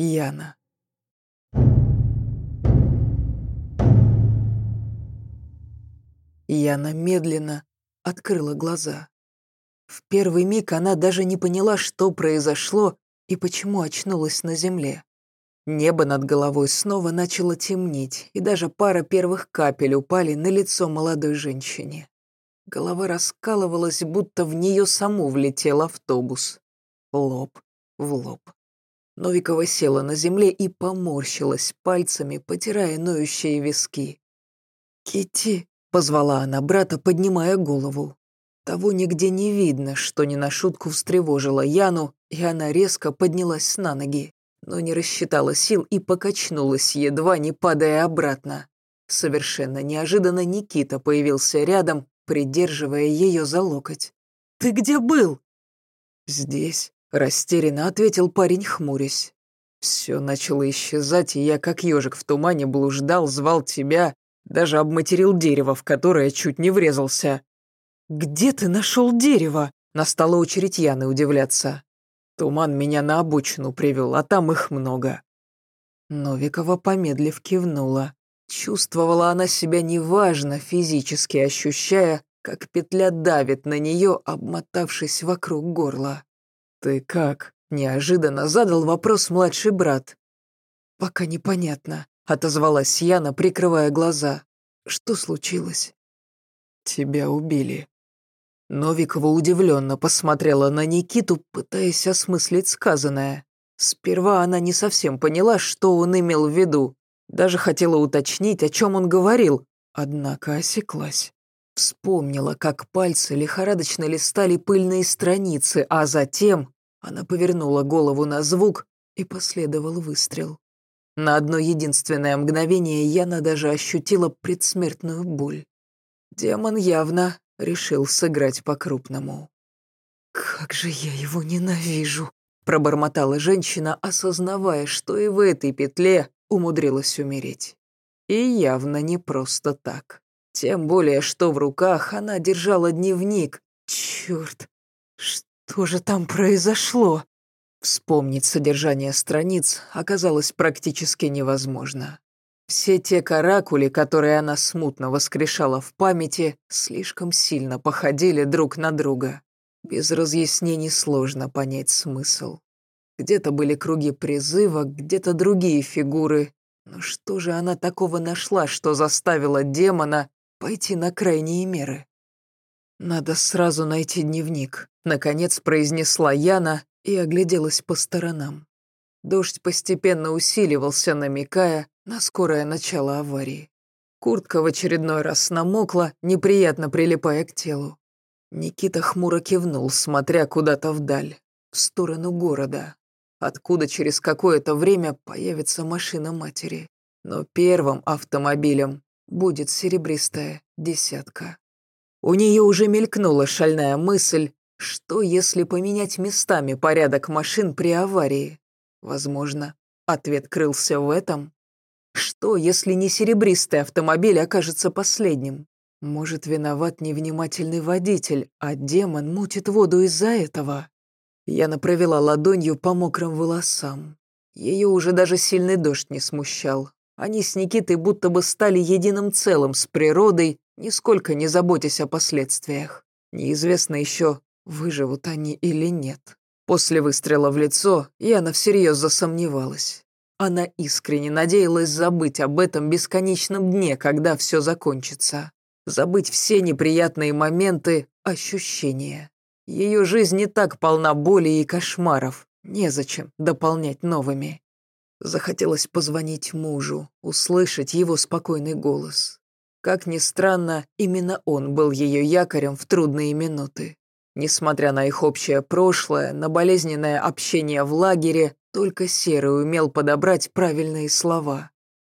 Яна. Яна медленно открыла глаза. В первый миг она даже не поняла, что произошло и почему очнулась на земле. Небо над головой снова начало темнеть, и даже пара первых капель упали на лицо молодой женщине. Голова раскалывалась, будто в нее саму влетел автобус. Лоб в лоб. Новикова села на земле и поморщилась пальцами, потирая ноющие виски. Кити, позвала она брата, поднимая голову. Того нигде не видно, что не на шутку встревожило Яну, и она резко поднялась на ноги, но не рассчитала сил и покачнулась, едва не падая обратно. Совершенно неожиданно Никита появился рядом, придерживая ее за локоть. «Ты где был?» «Здесь», Растерянно ответил парень, хмурясь. Все начало исчезать, и я, как ежик в тумане, блуждал, звал тебя, даже обматерил дерево, в которое чуть не врезался. «Где ты нашел дерево?» Настала очередь Яны удивляться. Туман меня на обочину привел, а там их много. Новикова, помедлив, кивнула. Чувствовала она себя неважно, физически ощущая, как петля давит на нее, обмотавшись вокруг горла. «Ты как?» — неожиданно задал вопрос младший брат. «Пока непонятно», — отозвалась Яна, прикрывая глаза. «Что случилось?» «Тебя убили». Новикова удивленно посмотрела на Никиту, пытаясь осмыслить сказанное. Сперва она не совсем поняла, что он имел в виду. Даже хотела уточнить, о чем он говорил, однако осеклась. Вспомнила, как пальцы лихорадочно листали пыльные страницы, а затем она повернула голову на звук и последовал выстрел. На одно единственное мгновение Яна даже ощутила предсмертную боль. Демон явно решил сыграть по-крупному. «Как же я его ненавижу!» — пробормотала женщина, осознавая, что и в этой петле умудрилась умереть. И явно не просто так. Тем более, что в руках она держала дневник. Черт, что же там произошло? Вспомнить содержание страниц оказалось практически невозможно. Все те каракули, которые она смутно воскрешала в памяти, слишком сильно походили друг на друга. Без разъяснений сложно понять смысл. Где-то были круги призыва, где-то другие фигуры. Но что же она такого нашла, что заставила демона пойти на крайние меры. «Надо сразу найти дневник», — наконец произнесла Яна и огляделась по сторонам. Дождь постепенно усиливался, намекая на скорое начало аварии. Куртка в очередной раз намокла, неприятно прилипая к телу. Никита хмуро кивнул, смотря куда-то вдаль, в сторону города, откуда через какое-то время появится машина матери. Но первым автомобилем будет серебристая десятка. У нее уже мелькнула шальная мысль, что если поменять местами порядок машин при аварии? Возможно, ответ крылся в этом. Что, если не серебристый автомобиль окажется последним? Может, виноват невнимательный водитель, а демон мутит воду из-за этого? Я провела ладонью по мокрым волосам. Ее уже даже сильный дождь не смущал. Они с Никитой будто бы стали единым целым с природой, нисколько не заботясь о последствиях. Неизвестно еще, выживут они или нет. После выстрела в лицо Яна всерьез засомневалась. Она искренне надеялась забыть об этом бесконечном дне, когда все закончится. Забыть все неприятные моменты, ощущения. Ее жизнь не так полна боли и кошмаров. Незачем дополнять новыми. Захотелось позвонить мужу, услышать его спокойный голос. Как ни странно, именно он был ее якорем в трудные минуты. Несмотря на их общее прошлое, на болезненное общение в лагере, только Серый умел подобрать правильные слова.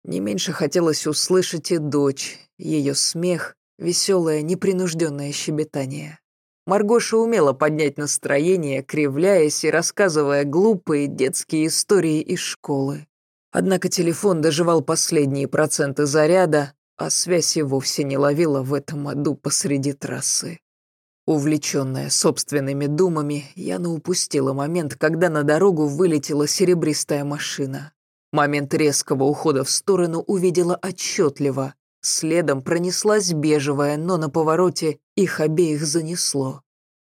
Не меньше хотелось услышать и дочь, ее смех, веселое, непринужденное щебетание. Маргоша умела поднять настроение, кривляясь и рассказывая глупые детские истории из школы. Однако телефон доживал последние проценты заряда, а связь и вовсе не ловила в этом аду посреди трассы. Увлеченная собственными думами, Яна упустила момент, когда на дорогу вылетела серебристая машина. Момент резкого ухода в сторону увидела отчетливо. Следом пронеслась бежевая, но на повороте их обеих занесло.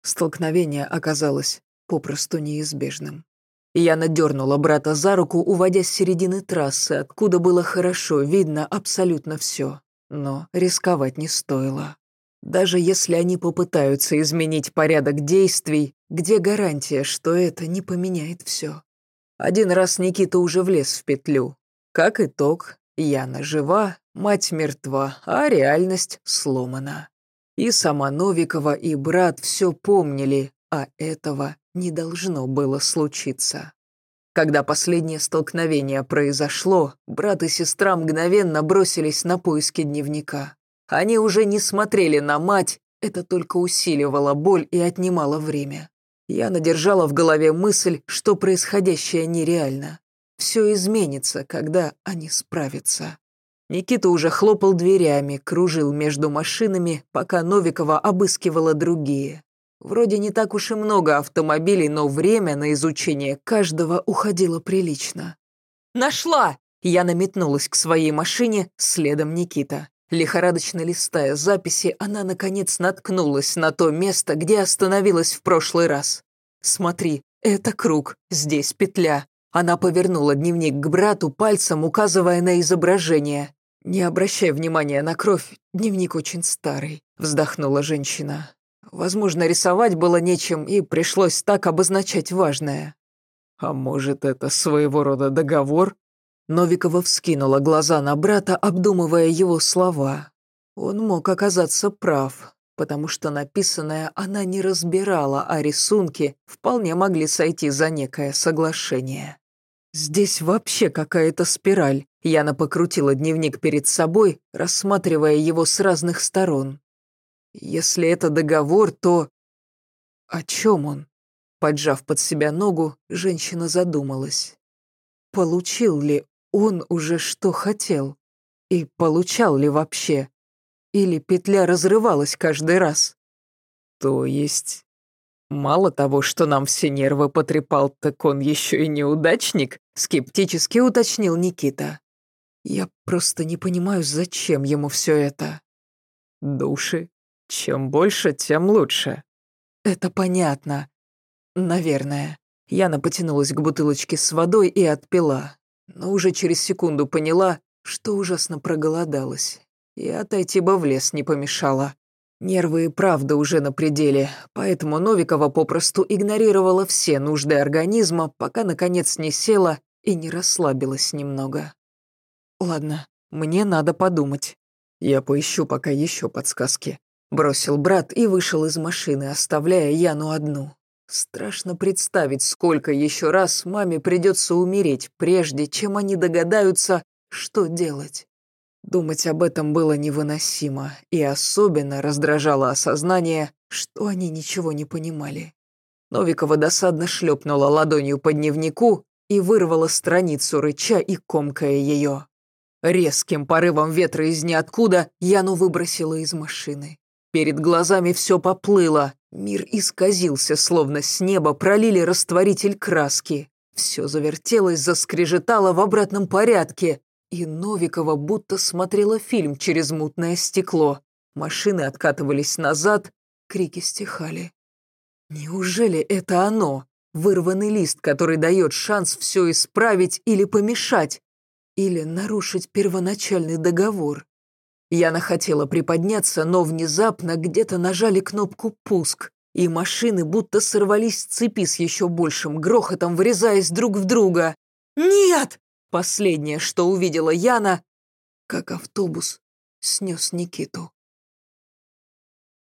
Столкновение оказалось попросту неизбежным. Яна дернула брата за руку, уводя с середины трассы, откуда было хорошо видно абсолютно все. Но рисковать не стоило. Даже если они попытаются изменить порядок действий, где гарантия, что это не поменяет все? Один раз Никита уже влез в петлю. Как итог, Яна жива, мать мертва, а реальность сломана. И сама Новикова, и брат все помнили, а этого не должно было случиться. Когда последнее столкновение произошло, брат и сестра мгновенно бросились на поиски дневника. Они уже не смотрели на мать, это только усиливало боль и отнимало время. Я надержала в голове мысль, что происходящее нереально. Все изменится, когда они справятся. Никита уже хлопал дверями, кружил между машинами, пока Новикова обыскивала другие. Вроде не так уж и много автомобилей, но время на изучение каждого уходило прилично. «Нашла!» Я наметнулась к своей машине, следом Никита. Лихорадочно листая записи, она, наконец, наткнулась на то место, где остановилась в прошлый раз. «Смотри, это круг, здесь петля». Она повернула дневник к брату, пальцем указывая на изображение. «Не обращай внимания на кровь, дневник очень старый», — вздохнула женщина. Возможно, рисовать было нечем, и пришлось так обозначать важное. «А может, это своего рода договор?» Новикова вскинула глаза на брата, обдумывая его слова. Он мог оказаться прав, потому что написанное она не разбирала, а рисунки вполне могли сойти за некое соглашение. «Здесь вообще какая-то спираль». Яна покрутила дневник перед собой, рассматривая его с разных сторон. Если это договор, то... О чем он? Поджав под себя ногу, женщина задумалась. Получил ли он уже что хотел? И получал ли вообще? Или петля разрывалась каждый раз? То есть... Мало того, что нам все нервы потрепал, так он еще и неудачник, скептически уточнил Никита. Я просто не понимаю, зачем ему все это. Души, чем больше, тем лучше. Это понятно. Наверное. Яна потянулась к бутылочке с водой и отпила. Но уже через секунду поняла, что ужасно проголодалась. И отойти бы в лес не помешало. Нервы и правда уже на пределе, поэтому Новикова попросту игнорировала все нужды организма, пока наконец не села и не расслабилась немного. «Ладно, мне надо подумать. Я поищу пока еще подсказки. Бросил брат и вышел из машины, оставляя Яну одну. Страшно представить, сколько еще раз маме придется умереть, прежде чем они догадаются, что делать. Думать об этом было невыносимо, и особенно раздражало осознание, что они ничего не понимали. Новикова досадно шлепнула ладонью по дневнику и вырвала страницу рыча и комкая ее. Резким порывом ветра из ниоткуда Яну выбросила из машины. Перед глазами все поплыло, мир исказился, словно с неба пролили растворитель краски. Все завертелось, заскрежетало в обратном порядке, и Новикова будто смотрела фильм через мутное стекло. Машины откатывались назад, крики стихали. Неужели это оно? Вырванный лист, который дает шанс все исправить или помешать, или нарушить первоначальный договор. Яна хотела приподняться, но внезапно где-то нажали кнопку «Пуск», и машины будто сорвались с цепи с еще большим грохотом, врезаясь друг в друга. «Нет!» Последнее, что увидела Яна, как автобус снес Никиту.